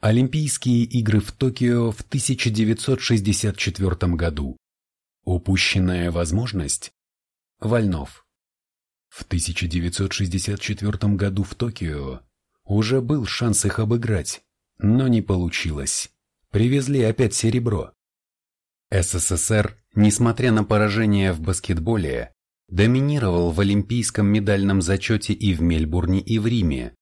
Олимпийские игры в Токио в 1964 году. Упущенная возможность? Вольнов. В 1964 году в Токио уже был шанс их обыграть, но не получилось. Привезли опять серебро. СССР, несмотря на поражение в баскетболе, доминировал в олимпийском медальном зачете и в Мельбурне, и в Риме.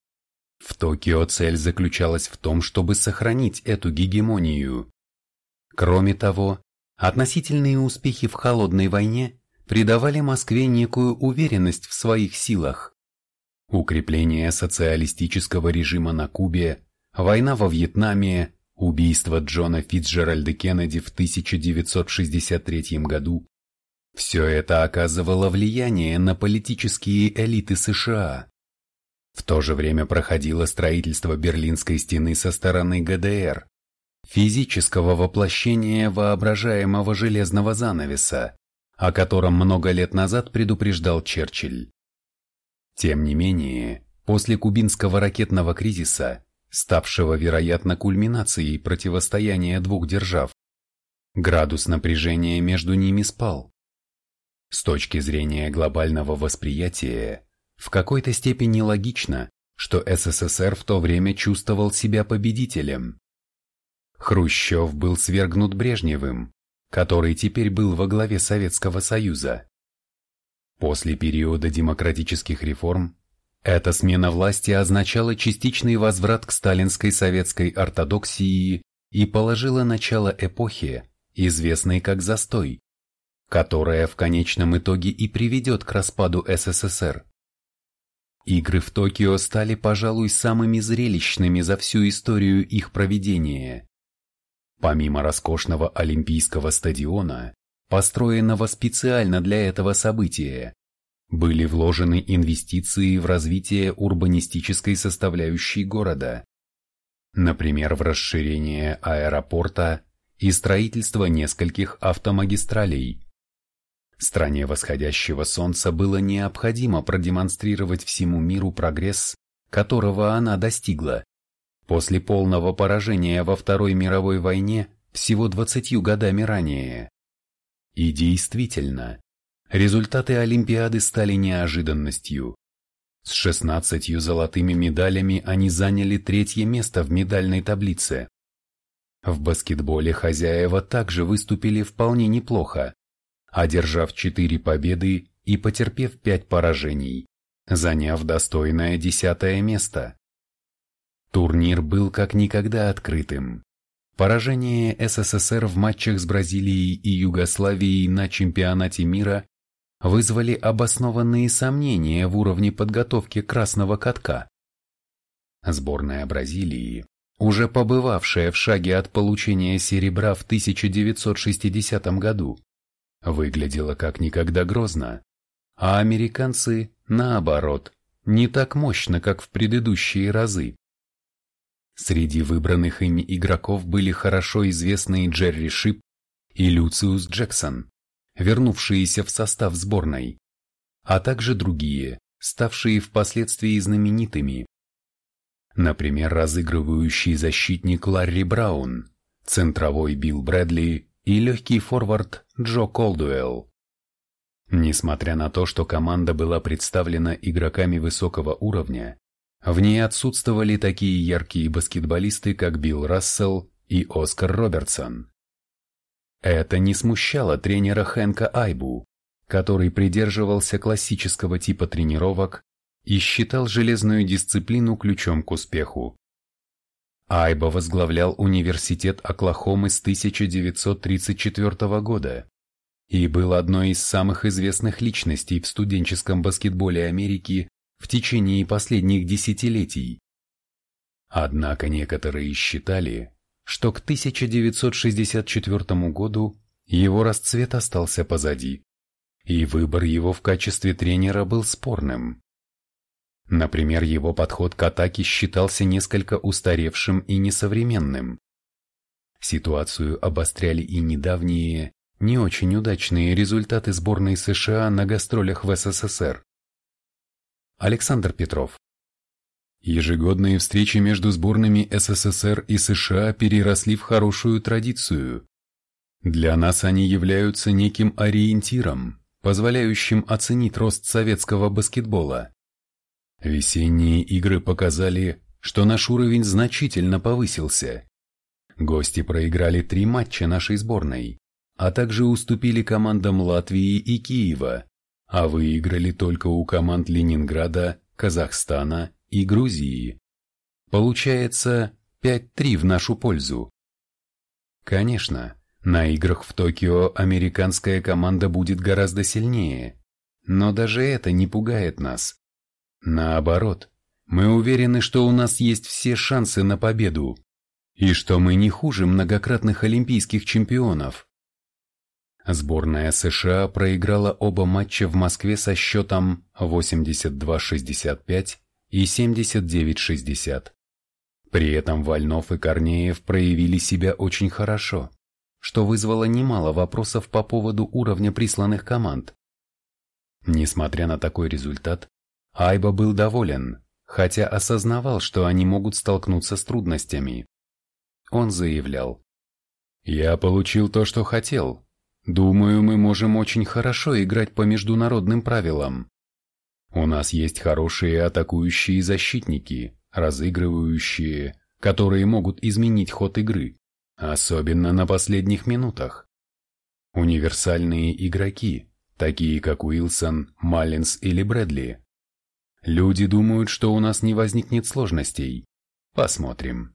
В Токио цель заключалась в том, чтобы сохранить эту гегемонию. Кроме того, относительные успехи в холодной войне придавали Москве некую уверенность в своих силах. Укрепление социалистического режима на Кубе, война во Вьетнаме, убийство Джона Фитцджеральда Кеннеди в 1963 году – все это оказывало влияние на политические элиты США. В то же время проходило строительство Берлинской стены со стороны ГДР, физического воплощения воображаемого железного занавеса, о котором много лет назад предупреждал Черчилль. Тем не менее, после кубинского ракетного кризиса, ставшего, вероятно, кульминацией противостояния двух держав, градус напряжения между ними спал. С точки зрения глобального восприятия, в какой-то степени логично, что СССР в то время чувствовал себя победителем. Хрущев был свергнут Брежневым, который теперь был во главе Советского Союза. После периода демократических реформ эта смена власти означала частичный возврат к сталинской советской ортодоксии и положила начало эпохе, известной как застой, которая в конечном итоге и приведет к распаду СССР. Игры в Токио стали, пожалуй, самыми зрелищными за всю историю их проведения. Помимо роскошного Олимпийского стадиона, построенного специально для этого события, были вложены инвестиции в развитие урбанистической составляющей города, например, в расширение аэропорта и строительство нескольких автомагистралей. Стране восходящего солнца было необходимо продемонстрировать всему миру прогресс, которого она достигла. После полного поражения во Второй мировой войне всего двадцатью годами ранее. И действительно, результаты Олимпиады стали неожиданностью. С 16 золотыми медалями они заняли третье место в медальной таблице. В баскетболе хозяева также выступили вполне неплохо одержав четыре победы и потерпев пять поражений, заняв достойное десятое место. Турнир был как никогда открытым. Поражение СССР в матчах с Бразилией и Югославией на чемпионате мира вызвали обоснованные сомнения в уровне подготовки красного катка. Сборная Бразилии, уже побывавшая в шаге от получения серебра в 1960 году, выглядела как никогда грозно, а американцы, наоборот, не так мощно, как в предыдущие разы. Среди выбранных ими игроков были хорошо известные Джерри Шип и Люциус Джексон, вернувшиеся в состав сборной, а также другие, ставшие впоследствии знаменитыми. Например, разыгрывающий защитник Ларри Браун, центровой Билл Брэдли и легкий форвард Джо Колдуэлл. Несмотря на то, что команда была представлена игроками высокого уровня, в ней отсутствовали такие яркие баскетболисты, как Билл Рассел и Оскар Робертсон. Это не смущало тренера Хэнка Айбу, который придерживался классического типа тренировок и считал железную дисциплину ключом к успеху. Айба возглавлял университет Оклахомы с 1934 года и был одной из самых известных личностей в студенческом баскетболе Америки в течение последних десятилетий. Однако некоторые считали, что к 1964 году его расцвет остался позади, и выбор его в качестве тренера был спорным. Например, его подход к атаке считался несколько устаревшим и несовременным. Ситуацию обостряли и недавние, не очень удачные результаты сборной США на гастролях в СССР. Александр Петров Ежегодные встречи между сборными СССР и США переросли в хорошую традицию. Для нас они являются неким ориентиром, позволяющим оценить рост советского баскетбола. Весенние игры показали, что наш уровень значительно повысился. Гости проиграли три матча нашей сборной, а также уступили командам Латвии и Киева, а выиграли только у команд Ленинграда, Казахстана и Грузии. Получается 5-3 в нашу пользу. Конечно, на играх в Токио американская команда будет гораздо сильнее, но даже это не пугает нас. Наоборот, мы уверены, что у нас есть все шансы на победу, и что мы не хуже многократных олимпийских чемпионов. Сборная США проиграла оба матча в Москве со счетом 82-65 и 79-60. При этом Вольнов и Корнеев проявили себя очень хорошо, что вызвало немало вопросов по поводу уровня присланных команд. Несмотря на такой результат, Айба был доволен, хотя осознавал, что они могут столкнуться с трудностями. Он заявлял, «Я получил то, что хотел. Думаю, мы можем очень хорошо играть по международным правилам. У нас есть хорошие атакующие защитники, разыгрывающие, которые могут изменить ход игры, особенно на последних минутах. Универсальные игроки, такие как Уилсон, Маллинс или Брэдли. Люди думают, что у нас не возникнет сложностей. Посмотрим.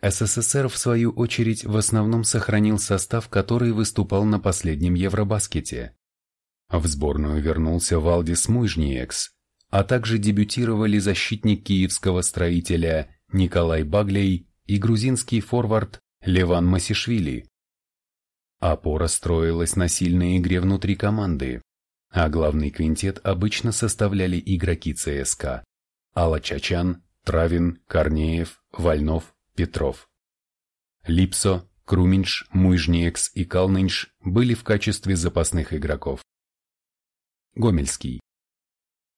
СССР, в свою очередь, в основном сохранил состав, который выступал на последнем Евробаскете. В сборную вернулся Валдис Муйжниекс, а также дебютировали защитник киевского строителя Николай Баглей и грузинский форвард Леван Масишвили. Опора строилась на сильной игре внутри команды, а главный квинтет обычно составляли игроки ЦСКА Алла Чачан, Травин, Корнеев, Вольнов, Петров. Липсо, Круминш, Муйжниекс и Калнинш были в качестве запасных игроков. Гомельский.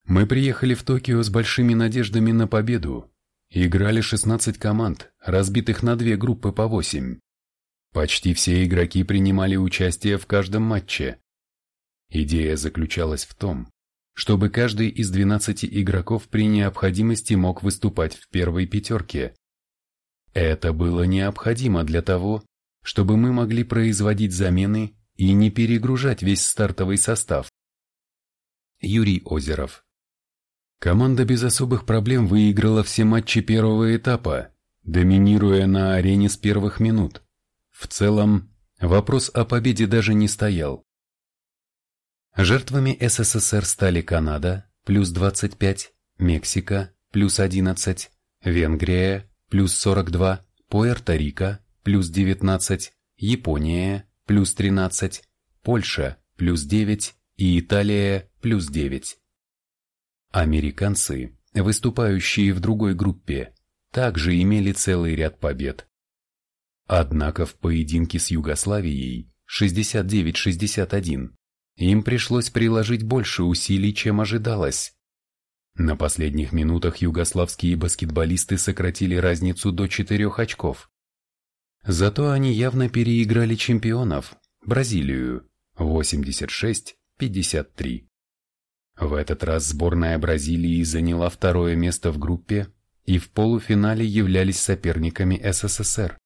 Мы приехали в Токио с большими надеждами на победу. Играли 16 команд, разбитых на две группы по 8. Почти все игроки принимали участие в каждом матче. Идея заключалась в том, чтобы каждый из 12 игроков при необходимости мог выступать в первой пятерке. Это было необходимо для того, чтобы мы могли производить замены и не перегружать весь стартовый состав. Юрий Озеров. Команда без особых проблем выиграла все матчи первого этапа, доминируя на арене с первых минут. В целом, вопрос о победе даже не стоял. Жертвами СССР стали Канада, плюс 25, Мексика, плюс 11, Венгрия, плюс 42, Пуэрто-Рико, плюс 19, Япония, плюс 13, Польша, плюс 9 и Италия плюс 9. Американцы, выступающие в другой группе, также имели целый ряд побед. Однако в поединке с Югославией 69-61 им пришлось приложить больше усилий, чем ожидалось. На последних минутах югославские баскетболисты сократили разницу до 4 очков. Зато они явно переиграли чемпионов, Бразилию, 86 53. В этот раз сборная Бразилии заняла второе место в группе и в полуфинале являлись соперниками СССР.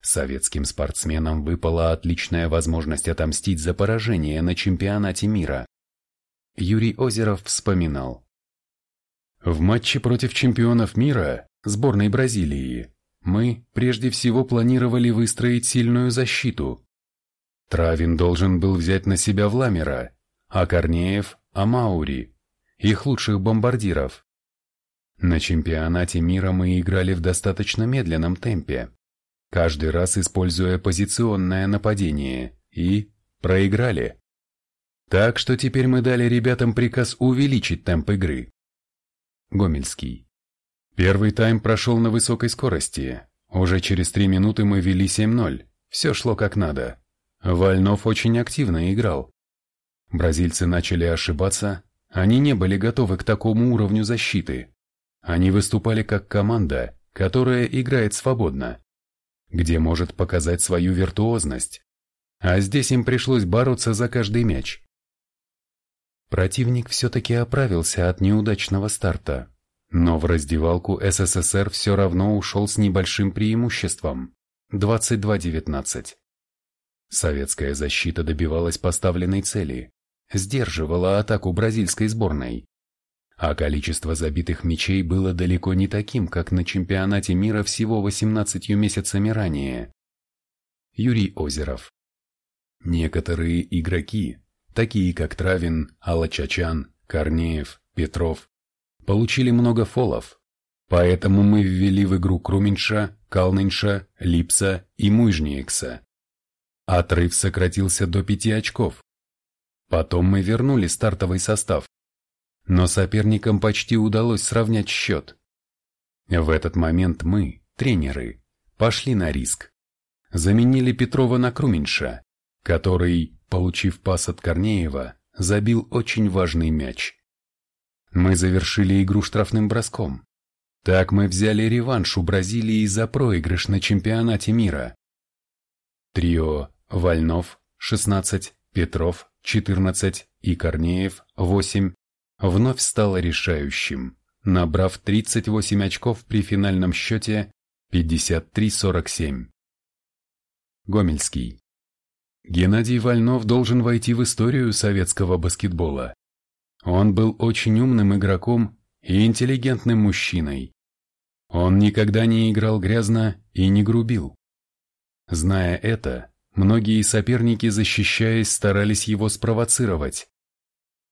Советским спортсменам выпала отличная возможность отомстить за поражение на чемпионате мира. Юрий Озеров вспоминал. В матче против чемпионов мира, сборной Бразилии, мы прежде всего планировали выстроить сильную защиту, Травин должен был взять на себя Вламера, а Корнеев – Амаури, их лучших бомбардиров. На чемпионате мира мы играли в достаточно медленном темпе, каждый раз используя позиционное нападение, и проиграли. Так что теперь мы дали ребятам приказ увеличить темп игры. Гомельский. Первый тайм прошел на высокой скорости. Уже через три минуты мы вели 7-0. Все шло как надо. Вольнов очень активно играл. Бразильцы начали ошибаться, они не были готовы к такому уровню защиты. Они выступали как команда, которая играет свободно, где может показать свою виртуозность. А здесь им пришлось бороться за каждый мяч. Противник все-таки оправился от неудачного старта, но в раздевалку СССР все равно ушел с небольшим преимуществом – 22-19. Советская защита добивалась поставленной цели, сдерживала атаку бразильской сборной. А количество забитых мячей было далеко не таким, как на чемпионате мира всего 18 месяцами ранее. Юрий Озеров Некоторые игроки, такие как Травин, Алачачан, Корнеев, Петров, получили много фолов, поэтому мы ввели в игру Круминша, Калнинша, Липса и Муйжниекса. Отрыв сократился до пяти очков. Потом мы вернули стартовый состав, но соперникам почти удалось сравнять счет. В этот момент мы, тренеры, пошли на риск. Заменили Петрова на Круминша, который, получив пас от Корнеева, забил очень важный мяч. Мы завершили игру штрафным броском. Так мы взяли реванш у Бразилии за проигрыш на чемпионате мира. Трио Вольнов 16, Петров 14 и Корнеев 8 вновь стало решающим, набрав 38 очков при финальном счете 53-47. Гомельский. Геннадий Вольнов должен войти в историю советского баскетбола. Он был очень умным игроком и интеллигентным мужчиной. Он никогда не играл грязно и не грубил. Зная это, многие соперники, защищаясь, старались его спровоцировать.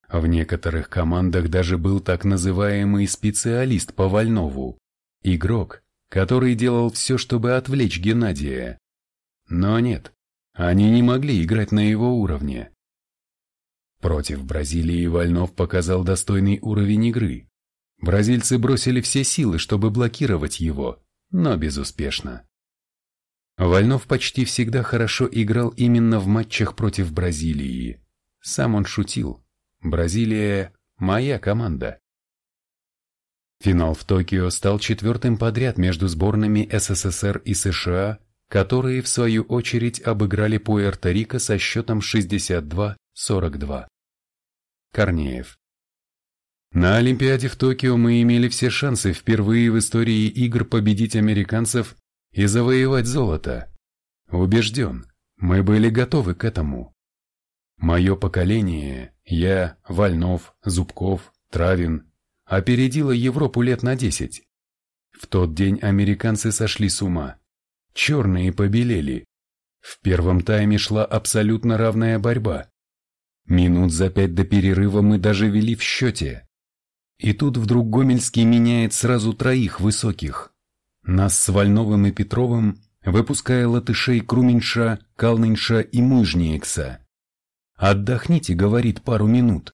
В некоторых командах даже был так называемый специалист по Вольнову, игрок, который делал все, чтобы отвлечь Геннадия. Но нет, они не могли играть на его уровне. Против Бразилии Вольнов показал достойный уровень игры. Бразильцы бросили все силы, чтобы блокировать его, но безуспешно. Вольнов почти всегда хорошо играл именно в матчах против Бразилии. Сам он шутил. Бразилия – моя команда. Финал в Токио стал четвертым подряд между сборными СССР и США которые в свою очередь обыграли Пуэрто-Рико со счетом 62-42. Корнеев. На Олимпиаде в Токио мы имели все шансы впервые в истории игр победить американцев и завоевать золото. Убежден, мы были готовы к этому. Мое поколение, я, Вольнов, Зубков, Травин, опередило Европу лет на десять. В тот день американцы сошли с ума черные побелели. В первом тайме шла абсолютно равная борьба. Минут за пять до перерыва мы даже вели в счете. И тут вдруг Гомельский меняет сразу троих высоких. Нас с Вольновым и Петровым, выпуская латышей Круменьша, Калнинша и Мужниекса. «Отдохните», — говорит, пару минут.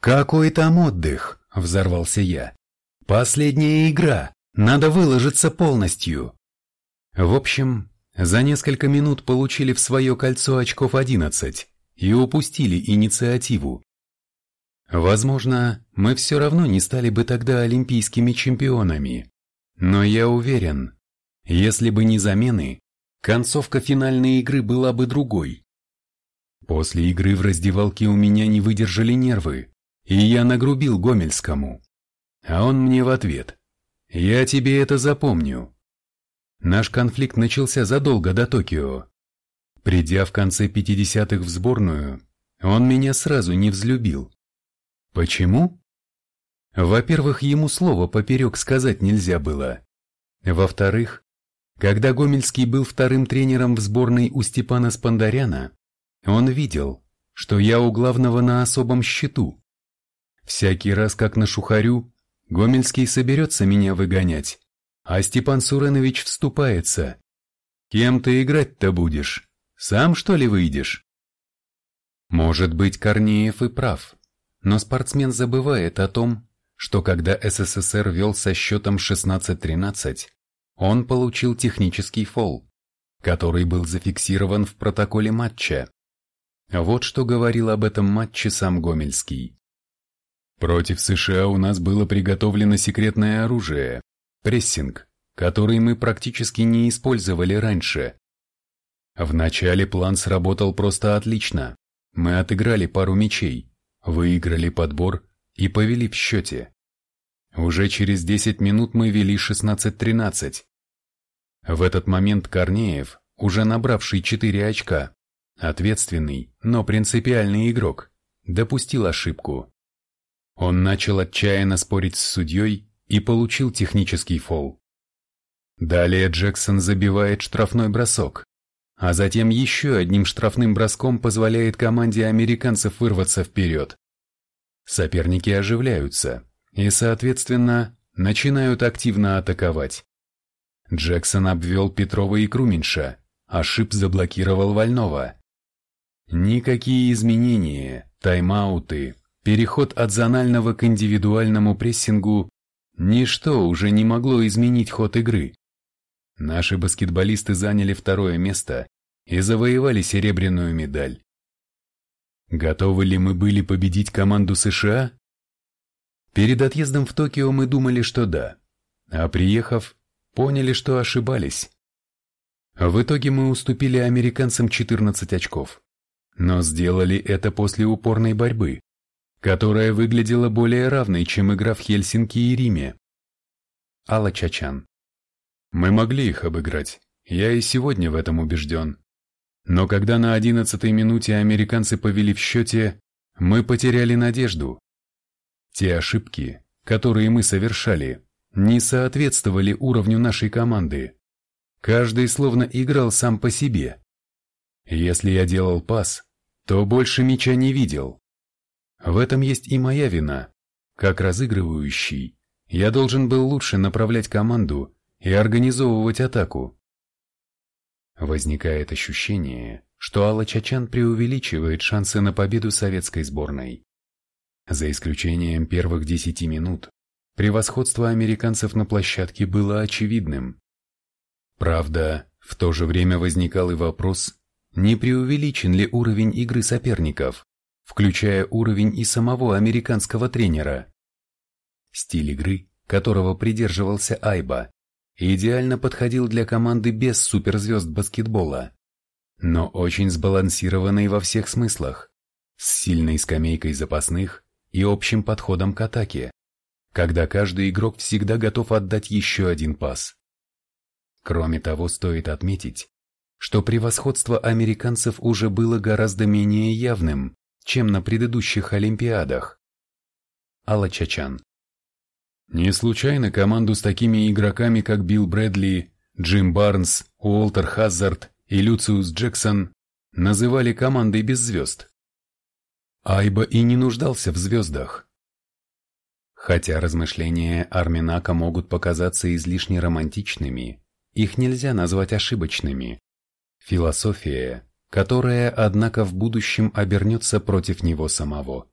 «Какой там отдых?» — взорвался я. «Последняя игра. Надо выложиться полностью». В общем, за несколько минут получили в свое кольцо очков 11 и упустили инициативу. Возможно, мы все равно не стали бы тогда олимпийскими чемпионами. Но я уверен, если бы не замены, концовка финальной игры была бы другой. После игры в раздевалке у меня не выдержали нервы, и я нагрубил Гомельскому. А он мне в ответ. «Я тебе это запомню. Наш конфликт начался задолго до Токио. Придя в конце 50-х в сборную, он меня сразу не взлюбил. Почему? Во-первых, ему слова поперек сказать нельзя было. Во-вторых, когда Гомельский был вторым тренером в сборной у Степана Спандаряна, он видел, что я у главного на особом счету. Всякий раз, как на шухарю, Гомельский соберется меня выгонять, а Степан Суренович вступается. Кем ты играть-то будешь? Сам что ли выйдешь? Может быть, Корнеев и прав, но спортсмен забывает о том, что когда СССР вел со счетом 16-13, он получил технический фол, который был зафиксирован в протоколе матча. Вот что говорил об этом матче сам Гомельский. Против США у нас было приготовлено секретное оружие – прессинг, который мы практически не использовали раньше. Вначале план сработал просто отлично. Мы отыграли пару мячей, выиграли подбор и повели в счете. Уже через 10 минут мы вели 16-13. В этот момент Корнеев, уже набравший 4 очка, ответственный, но принципиальный игрок, допустил ошибку. Он начал отчаянно спорить с судьей и получил технический фол. Далее Джексон забивает штрафной бросок, а затем еще одним штрафным броском позволяет команде американцев вырваться вперед. Соперники оживляются и, соответственно, начинают активно атаковать. Джексон обвел Петрова и Круменьша, а Шип заблокировал Вольнова. Никакие изменения, тайм-ауты, переход от зонального к индивидуальному прессингу – ничто уже не могло изменить ход игры. Наши баскетболисты заняли второе место и завоевали серебряную медаль. Готовы ли мы были победить команду США? Перед отъездом в Токио мы думали, что да, а приехав, поняли, что ошибались. В итоге мы уступили американцам 14 очков, но сделали это после упорной борьбы, которая выглядела более равной, чем игра в Хельсинки и Риме. Алла Чачан мы могли их обыграть, я и сегодня в этом убежден. Но когда на одиннадцатой минуте американцы повели в счете, мы потеряли надежду. Те ошибки, которые мы совершали, не соответствовали уровню нашей команды. Каждый словно играл сам по себе. Если я делал пас, то больше мяча не видел. В этом есть и моя вина. Как разыгрывающий, я должен был лучше направлять команду и организовывать атаку. Возникает ощущение, что Алла Чачан преувеличивает шансы на победу советской сборной. За исключением первых десяти минут, превосходство американцев на площадке было очевидным. Правда, в то же время возникал и вопрос, не преувеличен ли уровень игры соперников, включая уровень и самого американского тренера. Стиль игры, которого придерживался Айба, идеально подходил для команды без суперзвезд баскетбола, но очень сбалансированный во всех смыслах, с сильной скамейкой запасных и общим подходом к атаке, когда каждый игрок всегда готов отдать еще один пас. Кроме того, стоит отметить, что превосходство американцев уже было гораздо менее явным, чем на предыдущих Олимпиадах. Алла Чачан не случайно команду с такими игроками, как Билл Брэдли, Джим Барнс, Уолтер Хаззард и Люциус Джексон называли командой без звезд. Айба и не нуждался в звездах. Хотя размышления Арминака могут показаться излишне романтичными, их нельзя назвать ошибочными. Философия, которая, однако, в будущем обернется против него самого.